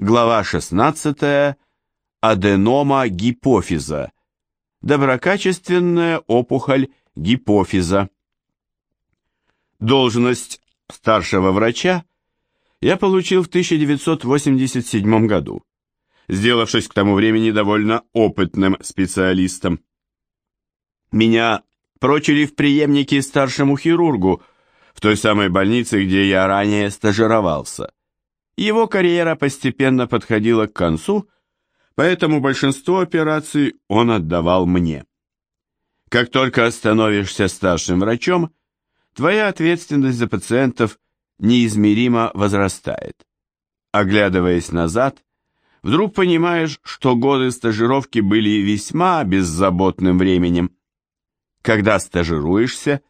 Глава 16. Аденома гипофиза. Доброкачественная опухоль гипофиза. Должность старшего врача я получил в 1987 году, сделавшись к тому времени довольно опытным специалистом. Меня прочили в преемнике старшему хирургу в той самой больнице, где я ранее стажировался. Его карьера постепенно подходила к концу, поэтому большинство операций он отдавал мне. Как только становишься старшим врачом, твоя ответственность за пациентов неизмеримо возрастает. Оглядываясь назад, вдруг понимаешь, что годы стажировки были весьма беззаботным временем. Когда стажируешься,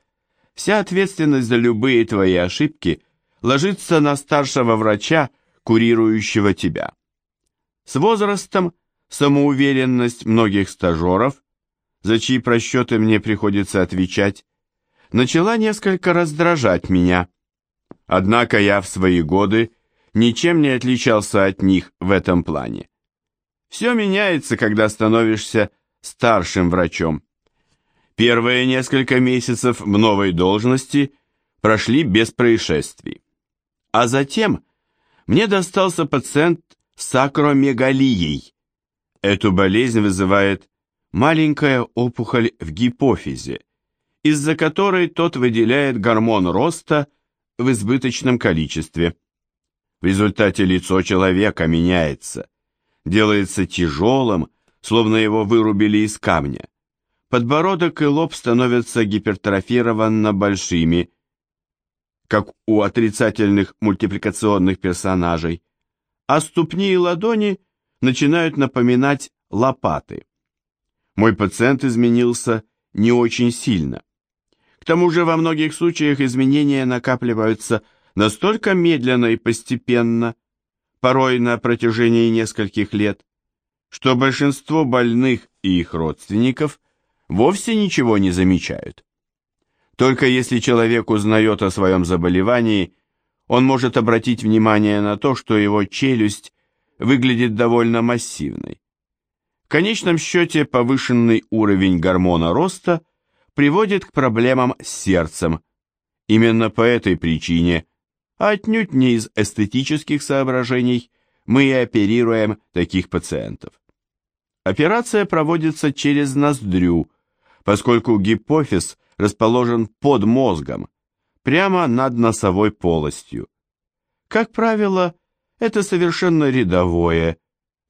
вся ответственность за любые твои ошибки ложится на старшего врача, курирующего тебя. С возрастом самоуверенность многих стажеров, за чьи просчеты мне приходится отвечать, начала несколько раздражать меня. Однако я в свои годы ничем не отличался от них в этом плане. Все меняется, когда становишься старшим врачом. Первые несколько месяцев в новой должности прошли без происшествий. А затем мне достался пациент с акромегалией. Эту болезнь вызывает маленькая опухоль в гипофизе, из-за которой тот выделяет гормон роста в избыточном количестве. В результате лицо человека меняется, делается тяжелым, словно его вырубили из камня. Подбородок и лоб становятся гипертрофированно большими, как у отрицательных мультипликационных персонажей, а ступни и ладони начинают напоминать лопаты. Мой пациент изменился не очень сильно. К тому же во многих случаях изменения накапливаются настолько медленно и постепенно, порой на протяжении нескольких лет, что большинство больных и их родственников вовсе ничего не замечают. Только если человек узнает о своем заболевании, он может обратить внимание на то, что его челюсть выглядит довольно массивной. В конечном счете повышенный уровень гормона роста приводит к проблемам с сердцем. Именно по этой причине, а отнюдь не из эстетических соображений, мы и оперируем таких пациентов. Операция проводится через ноздрю, поскольку гипофиз – расположен под мозгом, прямо над носовой полостью. Как правило, это совершенно рядовое,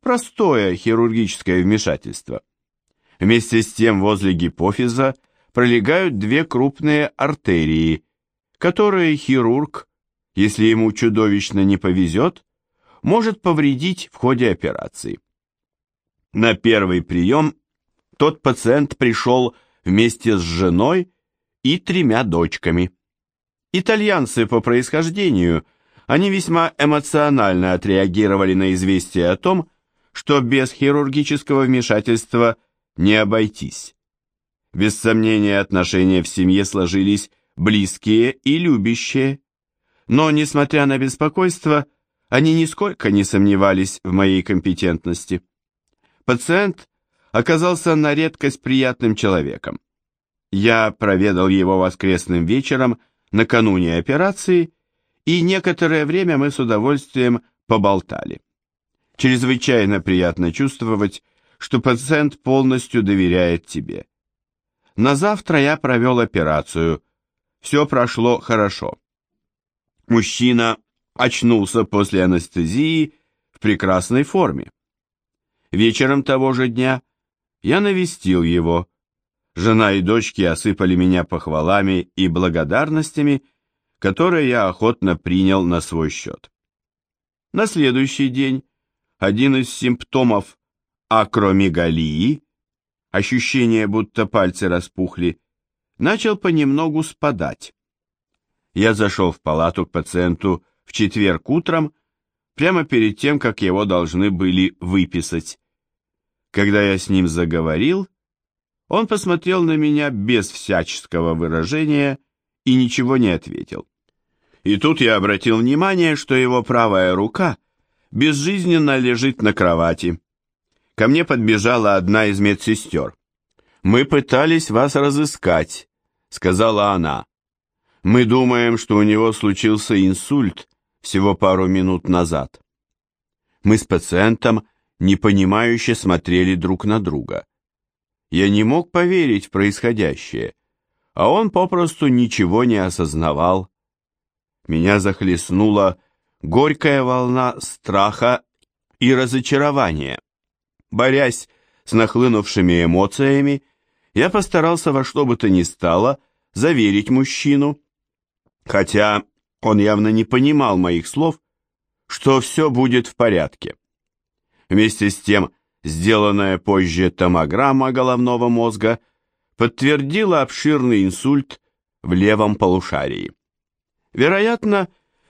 простое хирургическое вмешательство. Вместе с тем возле гипофиза пролегают две крупные артерии, которые хирург, если ему чудовищно не повезет, может повредить в ходе операции. На первый прием тот пациент пришел вместе с женой и тремя дочками. Итальянцы по происхождению, они весьма эмоционально отреагировали на известие о том, что без хирургического вмешательства не обойтись. Без сомнения, отношения в семье сложились близкие и любящие. Но, несмотря на беспокойство, они нисколько не сомневались в моей компетентности. Пациент оказался на редкость приятным человеком. Я проведал его воскресным вечером накануне операции, и некоторое время мы с удовольствием поболтали. Чрезвычайно приятно чувствовать, что пациент полностью доверяет тебе. На завтра я провел операцию. Все прошло хорошо. Мужчина очнулся после анестезии в прекрасной форме. Вечером того же дня я навестил его, Жена и дочки осыпали меня похвалами и благодарностями, которые я охотно принял на свой счет. На следующий день один из симптомов акромегалии, ощущение, будто пальцы распухли, начал понемногу спадать. Я зашел в палату к пациенту в четверг утром, прямо перед тем, как его должны были выписать. Когда я с ним заговорил, он посмотрел на меня без всяческого выражения и ничего не ответил. И тут я обратил внимание, что его правая рука безжизненно лежит на кровати. Ко мне подбежала одна из медсестер. «Мы пытались вас разыскать», — сказала она. «Мы думаем, что у него случился инсульт всего пару минут назад». Мы с пациентом непонимающе смотрели друг на друга. Я не мог поверить в происходящее, а он попросту ничего не осознавал. Меня захлестнула горькая волна страха и разочарования. Борясь с нахлынувшими эмоциями, я постарался во что бы то ни стало заверить мужчину, хотя он явно не понимал моих слов, что все будет в порядке. Вместе с тем, сделанная позже томограмма головного мозга подтвердила обширный инсульт в левом полушарии. Вероятно,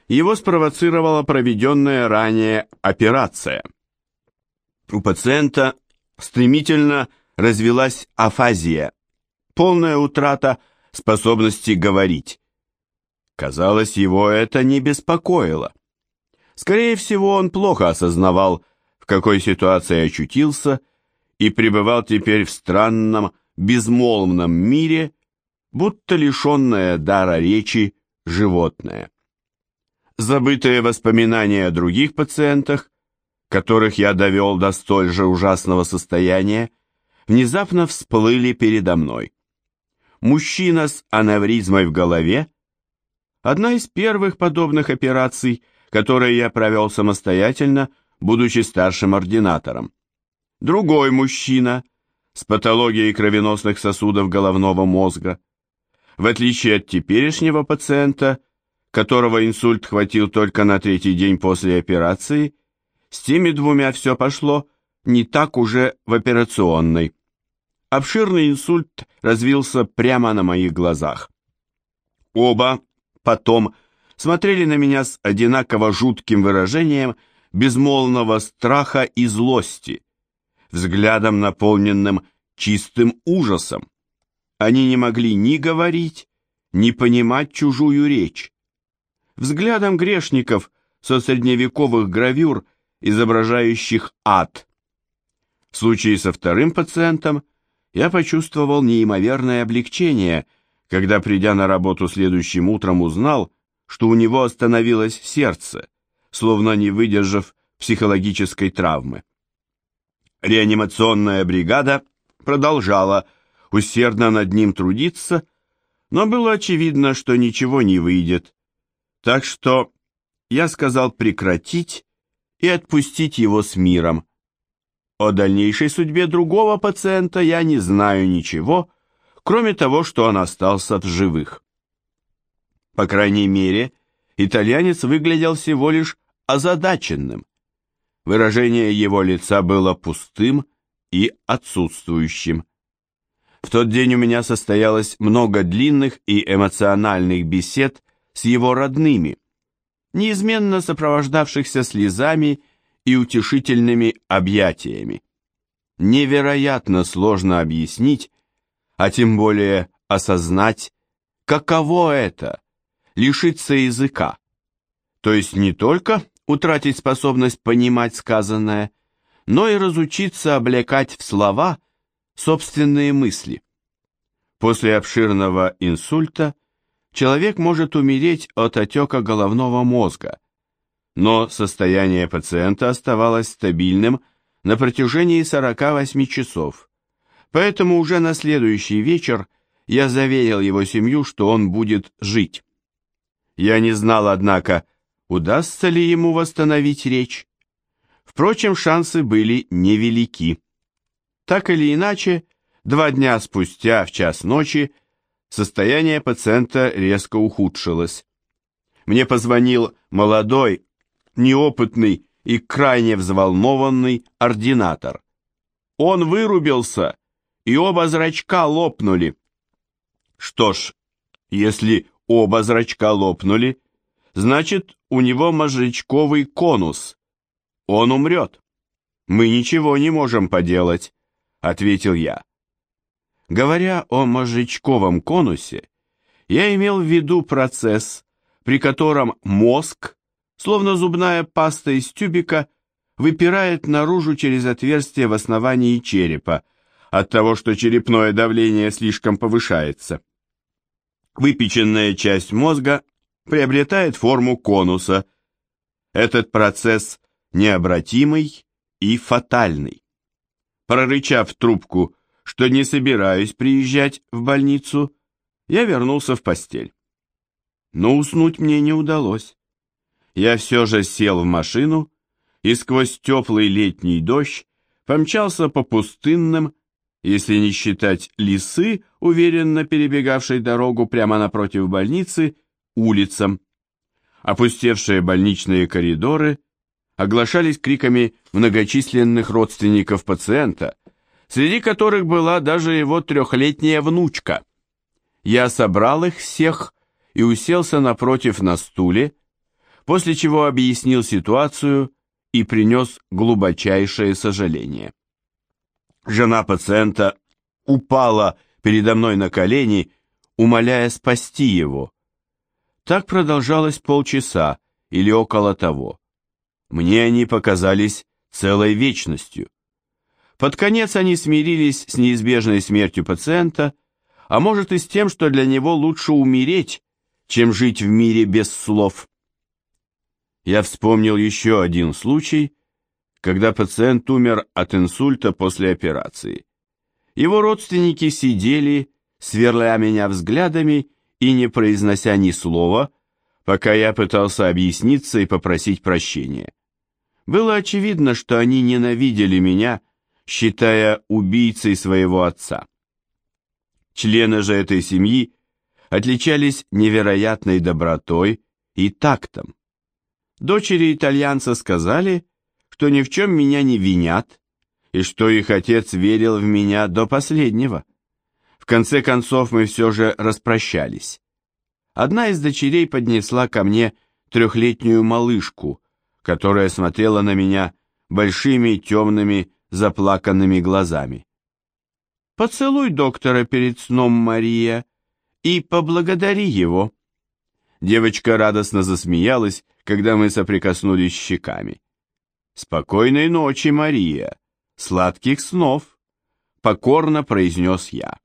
его спровоцировала проведенная ранее операция. У пациента стремительно развилась афазия, полная утрата способности говорить. Казалось, его это не беспокоило. Скорее всего, он плохо осознавал, какой ситуации очутился, и пребывал теперь в странном, безмолвном мире, будто лишенное дара речи животное забытые воспоминания о других пациентах, которых я довел до столь же ужасного состояния, внезапно всплыли передо мной. Мужчина с аневризмой в голове – одна из первых подобных операций, которые я провел самостоятельно, будучи старшим ординатором. Другой мужчина с патологией кровеносных сосудов головного мозга. В отличие от теперешнего пациента – которого инсульт хватил только на третий день после операции, с теми двумя все пошло не так уже в операционной. Обширный инсульт развился прямо на моих глазах. Оба потом смотрели на меня с одинаково жутким выражением безмолвного страха и злости, взглядом наполненным чистым ужасом. Они не могли ни говорить, ни понимать чужую речь взглядом грешников со средневековых гравюр, изображающих ад. В случае со вторым пациентом я почувствовал неимоверное облегчение, когда, придя на работу следующим утром, узнал, что у него остановилось сердце, словно не выдержав психологической травмы. Реанимационная бригада продолжала усердно над ним трудиться, но было очевидно, что ничего не выйдет, так что я сказал прекратить и отпустить его с миром. О дальнейшей судьбе другого пациента я не знаю ничего, кроме того, что он остался в живых. По крайней мере, итальянец выглядел всего лишь озадаченным. Выражение его лица было пустым и отсутствующим. В тот день у меня состоялось много длинных и эмоциональных бесед с его родными, неизменно сопровождавшихся слезами и утешительными объятиями. Невероятно сложно объяснить, а тем более осознать, каково это – лишиться языка, то есть не только утратить способность понимать сказанное, но и разучиться облекать в слова собственные мысли. После обширного инсульта человек может умереть от отека головного мозга, но состояние пациента оставалось стабильным на протяжении 48 часов, поэтому уже на следующий вечер я заверил его семью, что он будет жить. Я не знал, однако, удастся ли ему восстановить речь. Впрочем, шансы были невелики. Так или иначе, два дня спустя, в час ночи, Состояние пациента резко ухудшилось. Мне позвонил молодой, неопытный и крайне взволнованный ординатор. Он вырубился, и оба зрачка лопнули. Что ж, если оба зрачка лопнули, значит, у него мозжечковый конус. Он умрет. Мы ничего не можем поделать, ответил я. Говоря о мозжечковом конусе, я имел в виду процесс, при котором мозг словно зубная паста из тюбика, выпирает наружу через отверстие в основании черепа, от того, что черепное давление слишком повышается. Выпеченная часть мозга приобретает форму конуса. Этот процесс необратимый и фатальный. Прорычав трубку, что не собираюсь приезжать в больницу, я вернулся в постель. Но уснуть мне не удалось. Я все же сел в машину и сквозь теплый летний дождь помчался по пустынным, если не считать лисы, уверенно перебегавшей дорогу прямо напротив больницы, улицам. Опустевшие больничные коридоры оглашались криками многочисленных родственников пациента, среди которых была даже его трехлетняя внучка. Я собрал их всех и уселся напротив на стуле, после чего объяснил ситуацию и принес глубочайшее сожаление. Жена пациента упала передо мной на колени, умоляя спасти его. Так продолжалось полчаса или около того. Мне они показались целой вечностью. Под конец они смирились с неизбежной смертью пациента, а может и с тем, что для него лучше умереть, чем жить в мире без слов. Я вспомнил еще один случай, когда пациент умер от инсульта после операции. Его родственники сидели, сверля меня взглядами и не произнося ни слова, пока я пытался объясниться и попросить прощения. Было очевидно, что они ненавидели меня, считая убийцей своего отца. Члены же этой семьи отличались невероятной добротой и тактом. Дочери итальянца сказали, что ни в чем меня не винят, и что их отец верил в меня до последнего. В конце концов мы все же распрощались. Одна из дочерей поднесла ко мне трехлетнюю малышку, которая смотрела на меня большими темными заплаканными глазами. «Поцелуй доктора перед сном, Мария, и поблагодари его». Девочка радостно засмеялась, когда мы соприкоснулись щеками. «Спокойной ночи, Мария! Сладких снов!» — покорно произнес я.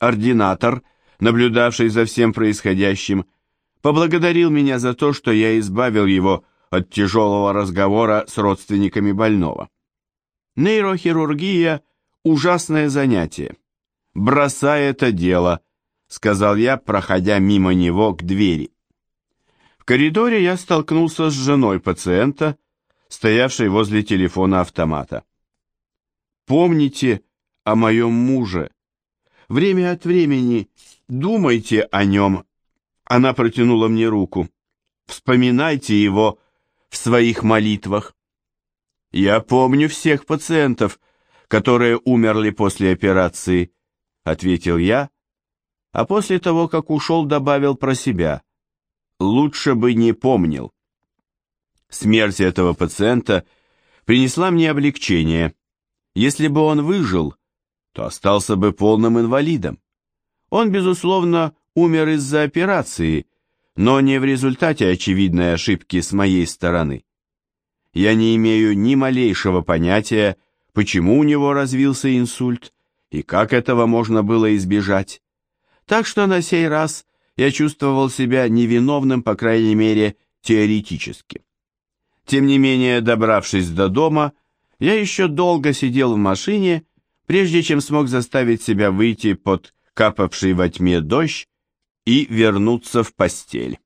Ординатор, наблюдавший за всем происходящим, поблагодарил меня за то, что я избавил его от тяжелого разговора с родственниками больного. Нейрохирургия – ужасное занятие. Бросай это дело, сказал я, проходя мимо него к двери коридоре я столкнулся с женой пациента, стоявшей возле телефона автомата. «Помните о моем муже. Время от времени думайте о нем». Она протянула мне руку. «Вспоминайте его в своих молитвах». «Я помню всех пациентов, которые умерли после операции», — ответил я, а после того, как ушел, добавил про себя лучше бы не помнил. Смерть этого пациента принесла мне облегчение. Если бы он выжил, то остался бы полным инвалидом. Он, безусловно, умер из-за операции, но не в результате очевидной ошибки с моей стороны. Я не имею ни малейшего понятия, почему у него развился инсульт и как этого можно было избежать. Так что на сей раз я чувствовал себя невиновным, по крайней мере, теоретически. Тем не менее, добравшись до дома, я еще долго сидел в машине, прежде чем смог заставить себя выйти под капавший во тьме дождь и вернуться в постель.